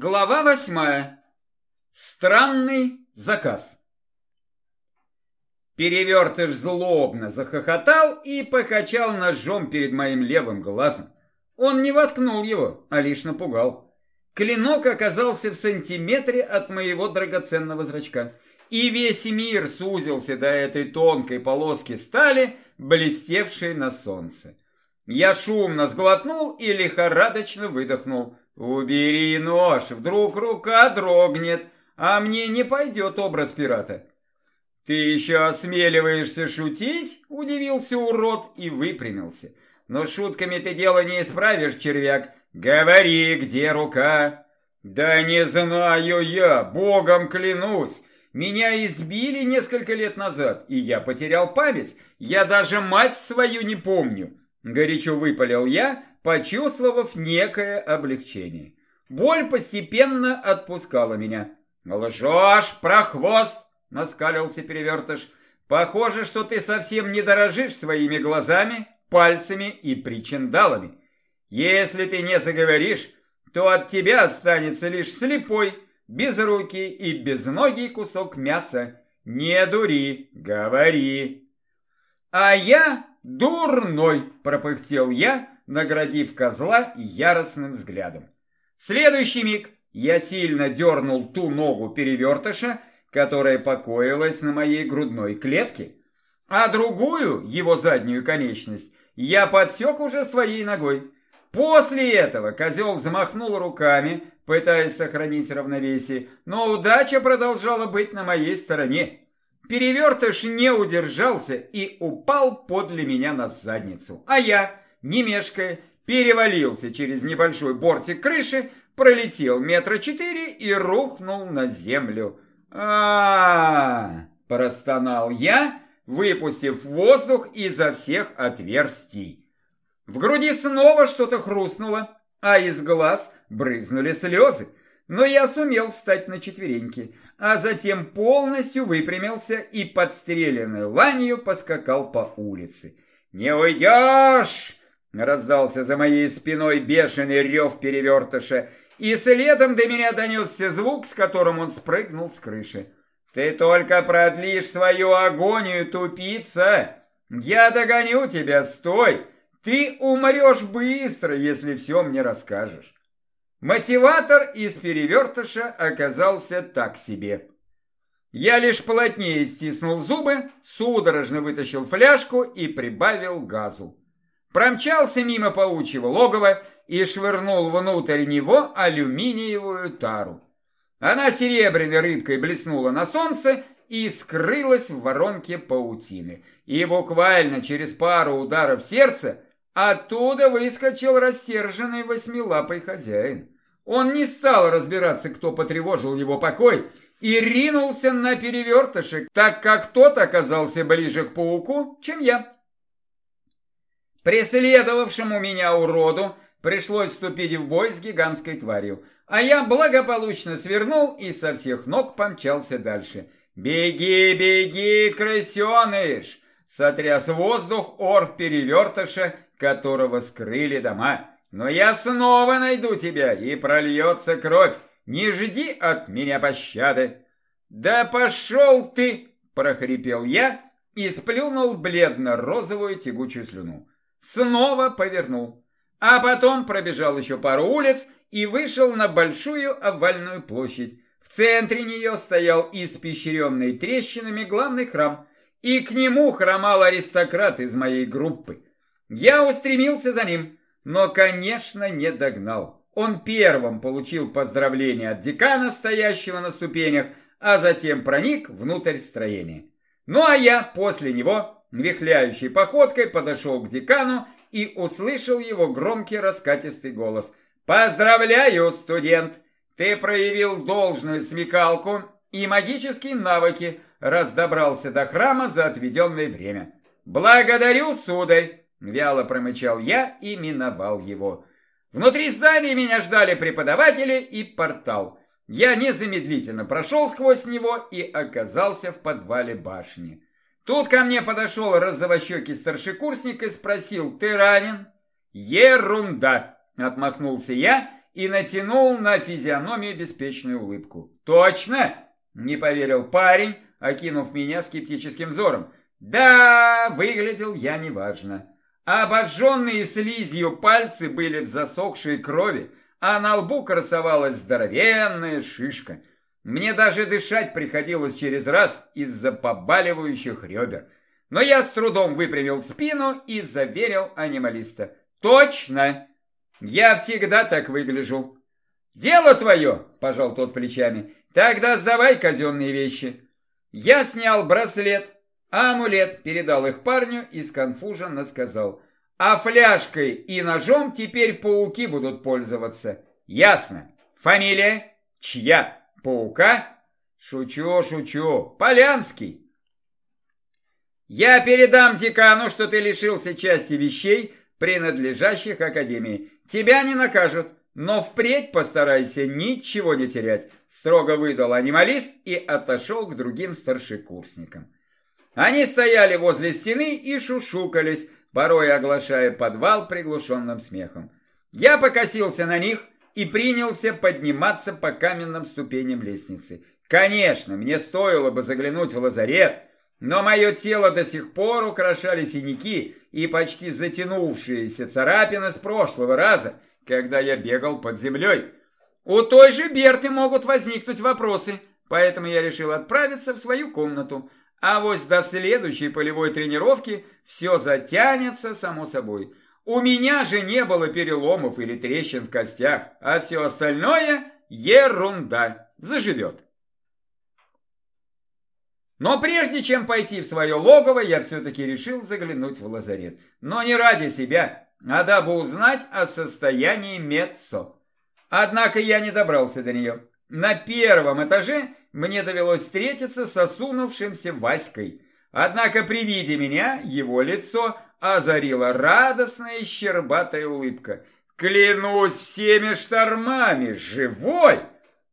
Глава восьмая. Странный заказ. Перевертыш злобно захохотал и покачал ножом перед моим левым глазом. Он не воткнул его, а лишь напугал. Клинок оказался в сантиметре от моего драгоценного зрачка, и весь мир сузился до этой тонкой полоски стали, блестевшей на солнце. Я шумно сглотнул и лихорадочно выдохнул – «Убери нож, вдруг рука дрогнет, а мне не пойдет образ пирата». «Ты еще осмеливаешься шутить?» – удивился урод и выпрямился. «Но шутками ты дело не исправишь, червяк. Говори, где рука?» «Да не знаю я, богом клянусь. Меня избили несколько лет назад, и я потерял память. Я даже мать свою не помню. Горячо выпалил я, почувствовав некое облегчение. Боль постепенно отпускала меня. «Лжешь, прохвост!» — наскалился перевертыш. «Похоже, что ты совсем не дорожишь своими глазами, пальцами и причиндалами. Если ты не заговоришь, то от тебя останется лишь слепой, безрукий и безногий кусок мяса. Не дури, говори!» «А я «Дурной!» – пропыхтел я, наградив козла яростным взглядом. В следующий миг я сильно дернул ту ногу перевертыша, которая покоилась на моей грудной клетке, а другую, его заднюю конечность, я подсек уже своей ногой. После этого козел замахнул руками, пытаясь сохранить равновесие, но удача продолжала быть на моей стороне. Перевертыш не удержался и упал подле меня на задницу. А я, не мешкая, перевалился через небольшой бортик крыши, пролетел метра четыре и рухнул на землю. а, -а, -а простонал я, выпустив воздух изо всех отверстий. В груди снова что-то хрустнуло, а из глаз брызнули слезы. Но я сумел встать на четвереньки, а затем полностью выпрямился и подстреленной ланью поскакал по улице. «Не уйдешь!» — раздался за моей спиной бешеный рев перевертыша, и следом до меня донесся звук, с которым он спрыгнул с крыши. «Ты только продлишь свою агонию, тупица! Я догоню тебя, стой! Ты умрешь быстро, если все мне расскажешь!» Мотиватор из перевертыша оказался так себе. Я лишь плотнее стиснул зубы, судорожно вытащил фляжку и прибавил газу. Промчался мимо паучьего логова и швырнул внутрь него алюминиевую тару. Она серебряной рыбкой блеснула на солнце и скрылась в воронке паутины. И буквально через пару ударов сердца Оттуда выскочил рассерженный восьмилапый хозяин. Он не стал разбираться, кто потревожил его покой, и ринулся на перевертышек, так как тот оказался ближе к пауку, чем я. Преследовавшему меня уроду пришлось вступить в бой с гигантской тварью, а я благополучно свернул и со всех ног помчался дальше. «Беги, беги, крысеныш!» Сотряс воздух ор перевертыша которого скрыли дома. Но я снова найду тебя, и прольется кровь. Не жди от меня пощады. Да пошел ты, прохрипел я и сплюнул бледно-розовую тягучую слюну. Снова повернул. А потом пробежал еще пару улиц и вышел на большую овальную площадь. В центре нее стоял испещренный трещинами главный храм, и к нему хромал аристократ из моей группы. Я устремился за ним, но, конечно, не догнал. Он первым получил поздравление от декана, стоящего на ступенях, а затем проник внутрь строения. Ну а я после него, вихляющей походкой, подошел к декану и услышал его громкий раскатистый голос. «Поздравляю, студент! Ты проявил должную смекалку и магические навыки, раз добрался до храма за отведенное время. Благодарю, сударь! Вяло промычал я и миновал его. Внутри здания меня ждали преподаватели и портал. Я незамедлительно прошел сквозь него и оказался в подвале башни. Тут ко мне подошел розовощекий старшекурсник и спросил, «Ты ранен?» «Ерунда!» – отмахнулся я и натянул на физиономию беспечную улыбку. «Точно?» – не поверил парень, окинув меня скептическим взором. «Да, выглядел я неважно. Обожженные слизью пальцы были в засохшей крови, а на лбу красовалась здоровенная шишка. Мне даже дышать приходилось через раз из-за побаливающих ребер. Но я с трудом выпрямил спину и заверил анималиста. «Точно! Я всегда так выгляжу!» «Дело твое!» – пожал тот плечами. «Тогда сдавай казенные вещи!» Я снял браслет, амулет передал их парню и сконфуженно сказал. «А фляжкой и ножом теперь пауки будут пользоваться!» «Ясно! Фамилия? Чья? Паука?» «Шучу, шучу! Полянский!» Я передам декану, что ты лишился части вещей, принадлежащих Академии. Тебя не накажут, но впредь постарайся ничего не терять, строго выдал анималист и отошел к другим старшекурсникам. Они стояли возле стены и шушукались, порой оглашая подвал приглушенным смехом. Я покосился на них и принялся подниматься по каменным ступеням лестницы. Конечно, мне стоило бы заглянуть в лазарет, но мое тело до сих пор украшали синяки и почти затянувшиеся царапины с прошлого раза, когда я бегал под землей. У той же Берты могут возникнуть вопросы, поэтому я решил отправиться в свою комнату. А вот до следующей полевой тренировки все затянется само собой. У меня же не было переломов или трещин в костях, а все остальное – ерунда, заживет. Но прежде чем пойти в свое логово, я все-таки решил заглянуть в лазарет. Но не ради себя, а дабы узнать о состоянии Меццо. Однако я не добрался до нее. На первом этаже мне довелось встретиться с осунувшимся Васькой. Однако при виде меня его лицо озарила радостная щербатая улыбка. «Клянусь всеми штормами, живой!»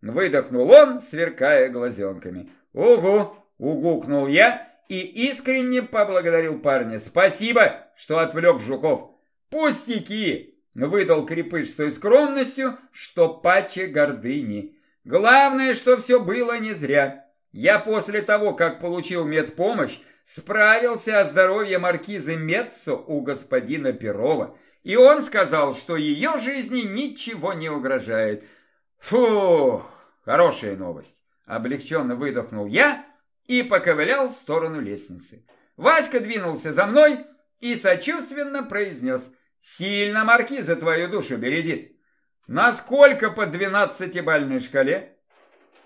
Выдохнул он, сверкая глазенками. «Угу!» Угукнул я и искренне поблагодарил парня. Спасибо, что отвлек жуков. Пустяки! Выдал крепыш с той скромностью, что паче гордыни. Главное, что все было не зря. Я после того, как получил медпомощь, справился о здоровье маркизы Меццо у господина Перова. И он сказал, что ее жизни ничего не угрожает. Фух, хорошая новость. Облегченно выдохнул я и поковылял в сторону лестницы. Васька двинулся за мной и сочувственно произнес «Сильно маркиза твою душу бередит». «Насколько по двенадцатибальной шкале?»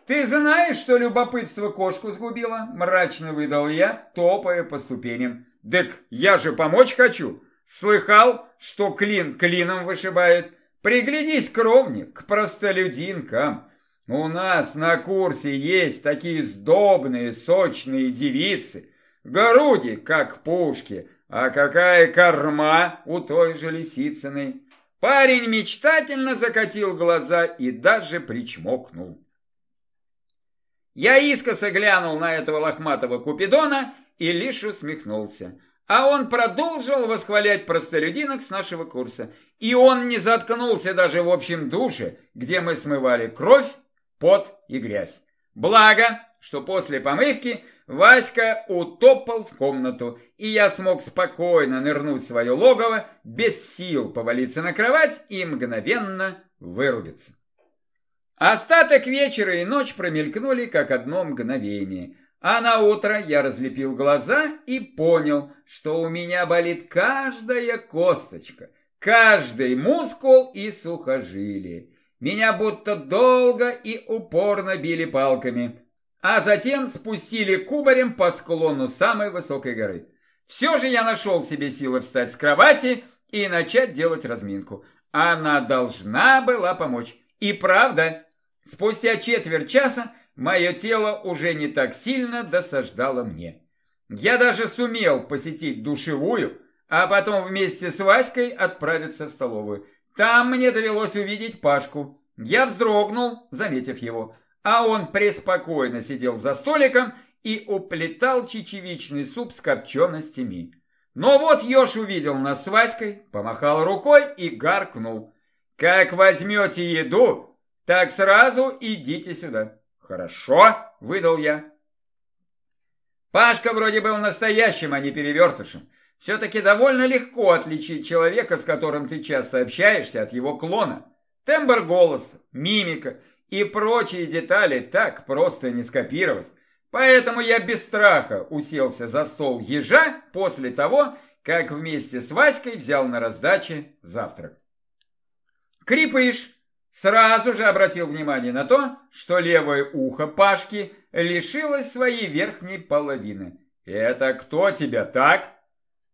«Ты знаешь, что любопытство кошку сгубило?» Мрачно выдал я, топая по ступеням. «Дык, я же помочь хочу!» Слыхал, что клин клином вышибает. Приглядись, кровник, к простолюдинкам. У нас на курсе есть такие сдобные, сочные девицы. Груди, как пушки, а какая корма у той же Лисицыной. Парень мечтательно закатил глаза и даже причмокнул. Я искоса глянул на этого лохматого Купидона и лишь усмехнулся. А он продолжил восхвалять простолюдинок с нашего курса. И он не заткнулся даже в общем душе, где мы смывали кровь пот и грязь. Благо, что после помывки Васька утопал в комнату, и я смог спокойно нырнуть в свое логово, без сил повалиться на кровать и мгновенно вырубиться. Остаток вечера и ночь промелькнули, как одно мгновение, а на утро я разлепил глаза и понял, что у меня болит каждая косточка, каждый мускул и сухожилие. Меня будто долго и упорно били палками, а затем спустили кубарем по склону самой высокой горы. Все же я нашел в себе силы встать с кровати и начать делать разминку. Она должна была помочь. И правда, спустя четверть часа мое тело уже не так сильно досаждало мне. Я даже сумел посетить душевую, а потом вместе с Васькой отправиться в столовую. Там мне довелось увидеть Пашку. Я вздрогнул, заметив его, а он преспокойно сидел за столиком и уплетал чечевичный суп с копченостями. Но вот еж увидел нас с Васькой, помахал рукой и гаркнул. Как возьмете еду, так сразу идите сюда. Хорошо, выдал я. Пашка вроде был настоящим, а не перевертышем. Все-таки довольно легко отличить человека, с которым ты часто общаешься, от его клона. Тембр голоса, мимика и прочие детали так просто не скопировать. Поэтому я без страха уселся за стол ежа после того, как вместе с Васькой взял на раздаче завтрак. Крепыш сразу же обратил внимание на то, что левое ухо Пашки лишилось своей верхней половины. «Это кто тебя так?»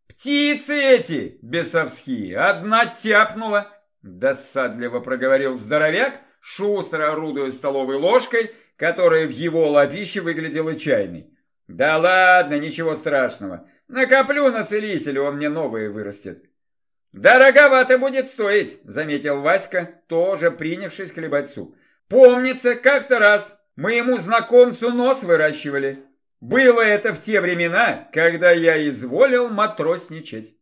«Птицы эти, бесовские, одна тяпнула!» Досадливо проговорил здоровяк, шустро орудуя столовой ложкой, которая в его лапище выглядела чайной. «Да ладно, ничего страшного. Накоплю на целителя, он мне новые вырастет». «Дороговато будет стоить», — заметил Васька, тоже принявшись хлебать суп. «Помнится, как-то раз мы ему знакомцу нос выращивали. Было это в те времена, когда я изволил матросничать».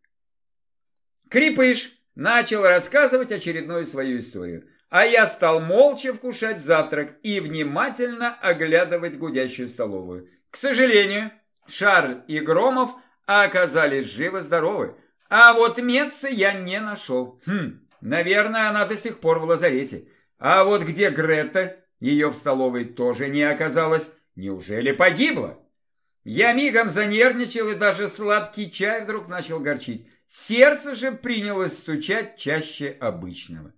Крепыш начал рассказывать очередную свою историю, а я стал молча вкушать завтрак и внимательно оглядывать гудящую столовую. К сожалению, Шарль и Громов оказались живы-здоровы, а вот Меца я не нашел. Хм, наверное, она до сих пор в лазарете. А вот где Грета? Ее в столовой тоже не оказалось. Неужели погибла? Я мигом занервничал, и даже сладкий чай вдруг начал горчить. Сердце же принялось стучать чаще обычного.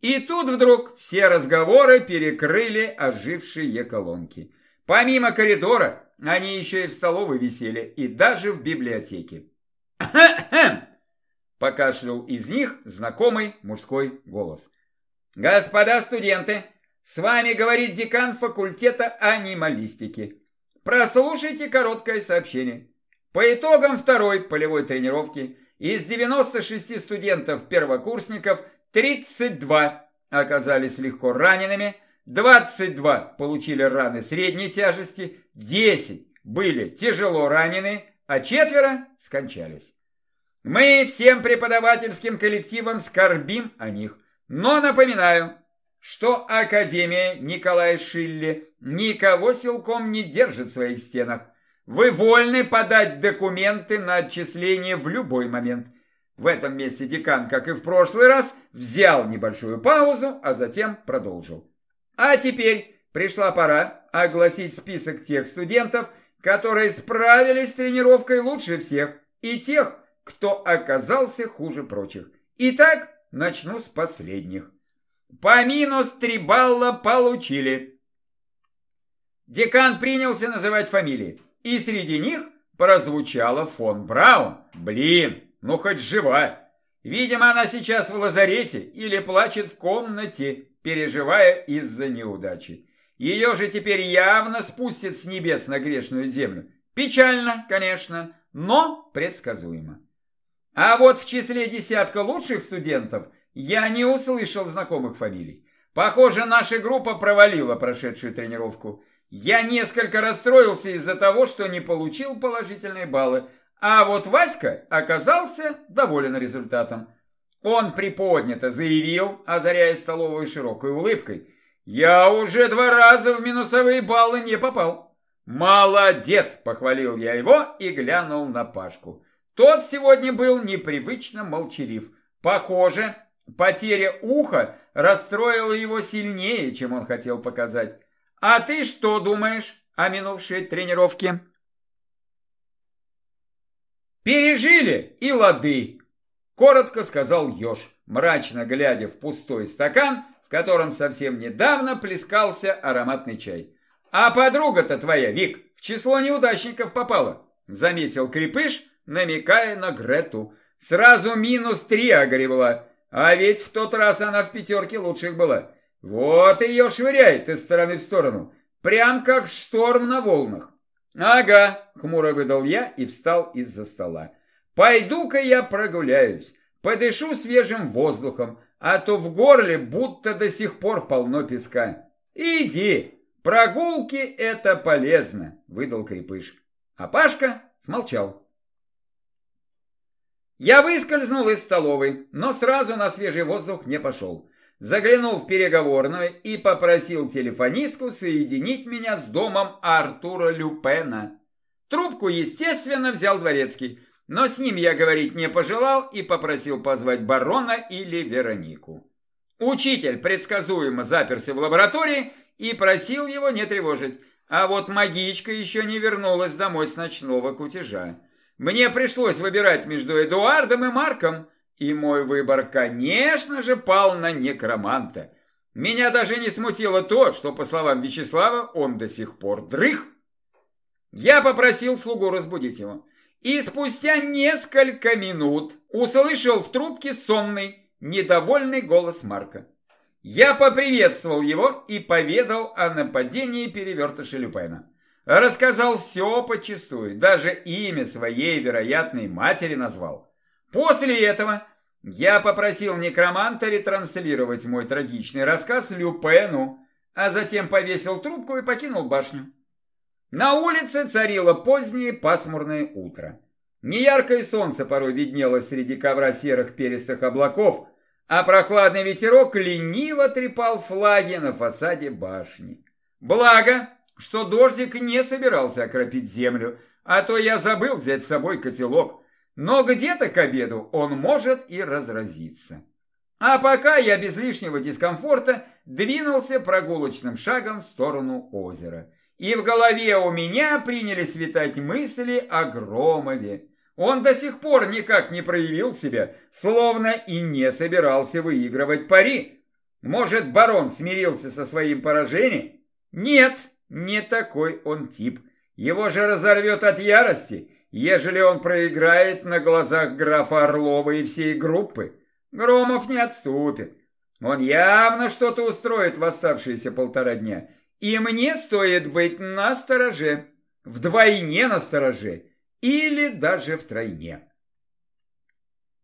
И тут вдруг все разговоры перекрыли ожившие колонки. Помимо коридора, они еще и в столовой висели, и даже в библиотеке. Покашлял из них знакомый мужской голос. «Господа студенты, с вами говорит декан факультета анималистики. Прослушайте короткое сообщение. По итогам второй полевой тренировки из 96 студентов-первокурсников 32 оказались легко ранеными, 22 получили раны средней тяжести, 10 были тяжело ранены, а четверо скончались. Мы всем преподавательским коллективам скорбим о них, но напоминаю, что Академия Николая Шилли никого силком не держит в своих стенах. Вы вольны подать документы на отчисление в любой момент. В этом месте декан, как и в прошлый раз, взял небольшую паузу, а затем продолжил. А теперь пришла пора огласить список тех студентов, которые справились с тренировкой лучше всех, и тех, кто оказался хуже прочих. Итак, начну с последних. По минус три балла получили. Декан принялся называть фамилии, и среди них прозвучала фон Браун. Блин, ну хоть жива. Видимо, она сейчас в лазарете или плачет в комнате, переживая из-за неудачи. Ее же теперь явно спустят с небес на грешную землю. Печально, конечно, но предсказуемо. А вот в числе десятка лучших студентов я не услышал знакомых фамилий. Похоже, наша группа провалила прошедшую тренировку. Я несколько расстроился из-за того, что не получил положительные баллы, а вот Васька оказался доволен результатом. Он приподнято заявил, озаряя столовую широкой улыбкой. «Я уже два раза в минусовые баллы не попал». «Молодец!» – похвалил я его и глянул на Пашку. Тот сегодня был непривычно молчалив. Похоже, потеря уха расстроила его сильнее, чем он хотел показать. «А ты что думаешь о минувшей тренировке?» «Пережили и лады!» – коротко сказал Ёж, мрачно глядя в пустой стакан, в котором совсем недавно плескался ароматный чай. «А подруга-то твоя, Вик, в число неудачников попала», – заметил Крепыш, намекая на Грету. «Сразу минус три огребла, а ведь в тот раз она в пятерке лучших была. Вот ее швыряет из стороны в сторону, прям как шторм на волнах». «Ага», — хмуро выдал я и встал из-за стола. «Пойду-ка я прогуляюсь, подышу свежим воздухом, а то в горле будто до сих пор полно песка. Иди, прогулки — это полезно», — выдал Крепыш. А Пашка смолчал. Я выскользнул из столовой, но сразу на свежий воздух не пошел. заглянул в переговорную и попросил телефонистку соединить меня с домом Артура Люпена. Трубку, естественно, взял дворецкий, но с ним я говорить не пожелал и попросил позвать барона или Веронику. Учитель предсказуемо заперся в лаборатории и просил его не тревожить, а вот магичка еще не вернулась домой с ночного кутежа. Мне пришлось выбирать между Эдуардом и Марком, и мой выбор, конечно же, пал на некроманта. Меня даже не смутило то, что, по словам Вячеслава, он до сих пор дрых. Я попросил слугу разбудить его. И спустя несколько минут услышал в трубке сонный, недовольный голос Марка. Я поприветствовал его и поведал о нападении перевертыша Люпена. Рассказал все почистую, даже имя своей вероятной матери назвал. После этого я попросил некроманта ретранслировать мой трагичный рассказ Люпену, а затем повесил трубку и покинул башню. На улице царило позднее пасмурное утро. Неяркое солнце порой виднелось среди ковра серых перистых облаков, а прохладный ветерок лениво трепал флаги на фасаде башни. Благо, что дождик не собирался окропить землю, а то я забыл взять с собой котелок, но где-то к обеду он может и разразиться. А пока я без лишнего дискомфорта двинулся прогулочным шагом в сторону озера – и в голове у меня принялись витать мысли о Громове. Он до сих пор никак не проявил себя, словно и не собирался выигрывать пари. Может, барон смирился со своим поражением? Нет, не такой он тип. Его же разорвет от ярости, ежели он проиграет на глазах графа Орлова и всей группы. Громов не отступит. Он явно что-то устроит в оставшиеся полтора дня – и мне стоит быть на стороже, вдвойне на стороже или даже втройне.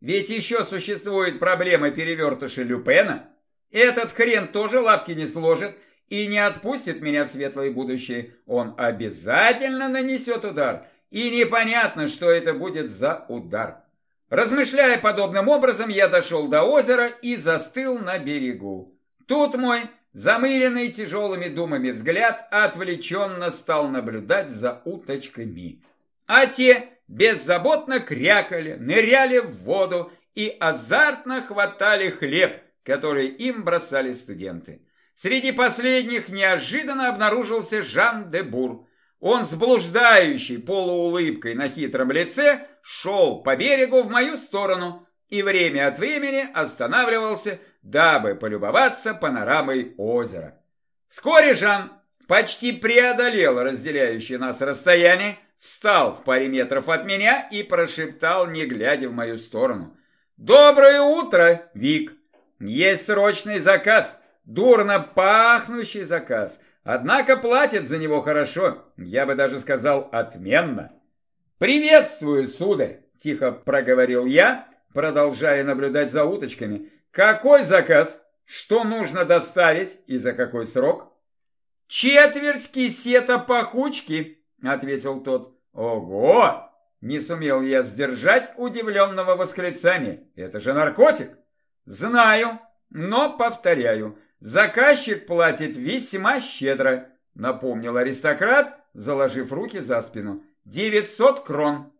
Ведь еще существует проблема перевертыша Люпена. Этот хрен тоже лапки не сложит и не отпустит меня в светлое будущее. Он обязательно нанесет удар, и непонятно, что это будет за удар. Размышляя подобным образом, я дошел до озера и застыл на берегу. Тут мой Замыренный тяжелыми думами взгляд отвлеченно стал наблюдать за уточками. А те беззаботно крякали, ныряли в воду и азартно хватали хлеб, который им бросали студенты. Среди последних неожиданно обнаружился Жан де Бур. Он с блуждающей полуулыбкой на хитром лице шел по берегу в мою сторону и время от времени останавливался, дабы полюбоваться панорамой озера. Вскоре Жан почти преодолел разделяющее нас расстояние, встал в паре метров от меня и прошептал, не глядя в мою сторону. «Доброе утро, Вик! Есть срочный заказ, дурно пахнущий заказ, однако платят за него хорошо, я бы даже сказал отменно». «Приветствую, сударь!» – тихо проговорил я, продолжая наблюдать за уточками, какой заказ? Что нужно доставить и за какой срок? Четверть кисета пахучки, ответил тот. Ого! Не сумел я сдержать удивленного восклицания. Это же наркотик. Знаю, но повторяю, заказчик платит весьма щедро, напомнил аристократ, заложив руки за спину. Девятьсот крон.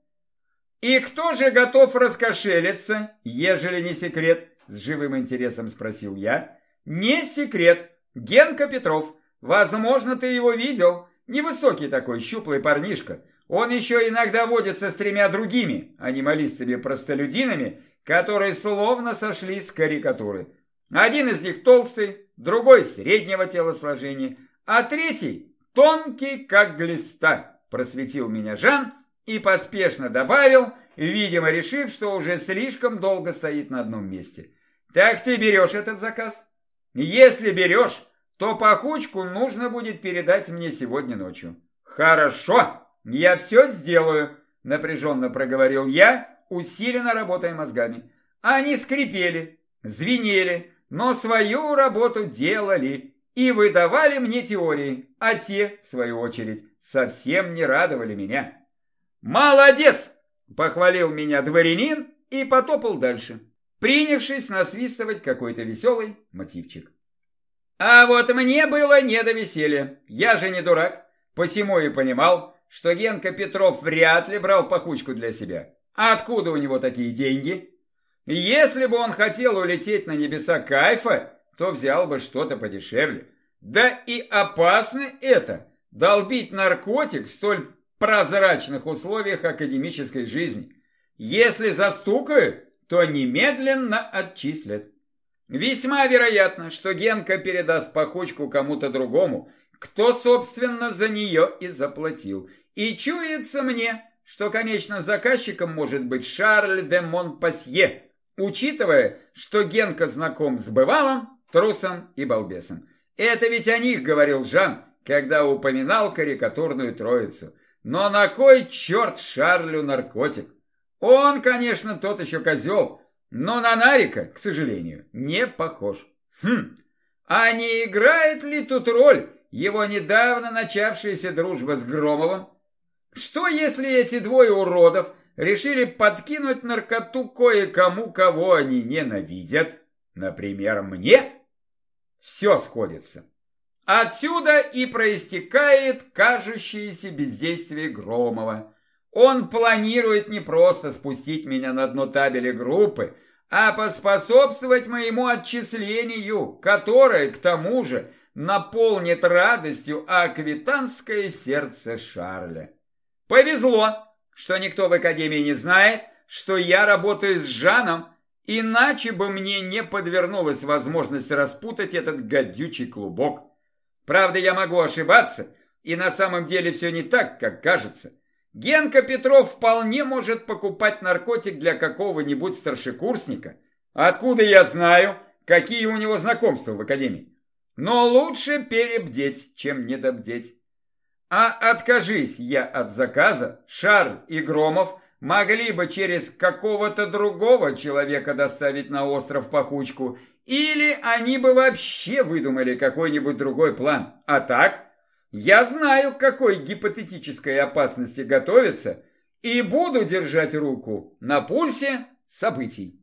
И кто же готов раскошелиться, ежели не секрет? С живым интересом спросил я. Не секрет. Генка Петров. Возможно, ты его видел. Невысокий такой, щуплый парнишка. Он еще иногда водится с тремя другими анималистами-простолюдинами, которые словно сошли с карикатуры. Один из них толстый, другой среднего телосложения, а третий тонкий, как глиста, просветил меня Жан и поспешно добавил, видимо, решив, что уже слишком долго стоит на одном месте. Так ты берешь этот заказ? Если берешь, то пахучку нужно будет передать мне сегодня ночью. Хорошо, я все сделаю, напряженно проговорил я, усиленно работая мозгами. Они скрипели, звенели, но свою работу делали и выдавали мне теории, а те, в свою очередь, совсем не радовали меня. «Молодец!» – похвалил меня дворянин и потопал дальше. принявшись насвистывать какой-то веселый мотивчик. А вот мне было не до веселья. Я же не дурак. Посему и понимал, что Генка Петров вряд ли брал пахучку для себя. А откуда у него такие деньги? Если бы он хотел улететь на небеса кайфа, то взял бы что-то подешевле. Да и опасно это, долбить наркотик в столь прозрачных условиях академической жизни. Если застукают, то немедленно отчислят. Весьма вероятно, что Генка передаст пахучку кому-то другому, кто, собственно, за нее и заплатил. И чуется мне, что конечным заказчиком может быть Шарль де Монпасье, учитывая, что Генка знаком с бывалым, трусом и балбесом. Это ведь о них говорил Жан, когда упоминал карикатурную троицу. Но на кой черт Шарлю наркотик? Он, конечно, тот еще козел, но на Нарика, к сожалению, не похож. Хм, а не играет ли тут роль его недавно начавшаяся дружба с Громовым? Что, если эти двое уродов решили подкинуть наркоту кое-кому, кого они ненавидят? Например, мне? Все сходится. Отсюда и проистекает кажущееся бездействие Громова. Он планирует не просто спустить меня на дно табеля группы, а поспособствовать моему отчислению, которое, к тому же, наполнит радостью аквитанское сердце Шарля. Повезло, что никто в Академии не знает, что я работаю с Жаном, иначе бы мне не подвернулась возможность распутать этот гадючий клубок. Правда, я могу ошибаться, и на самом деле все не так, как кажется. Генка Петров вполне может покупать наркотик для какого-нибудь старшекурсника. Откуда я знаю, какие у него знакомства в академии? Но лучше перебдеть, чем недобдеть. А откажись я от заказа, Шар и Громов могли бы через какого-то другого человека доставить на остров пахучку, или они бы вообще выдумали какой-нибудь другой план. А так я знаю, к какой гипотетической опасности готовиться, и буду держать руку на пульсе событий.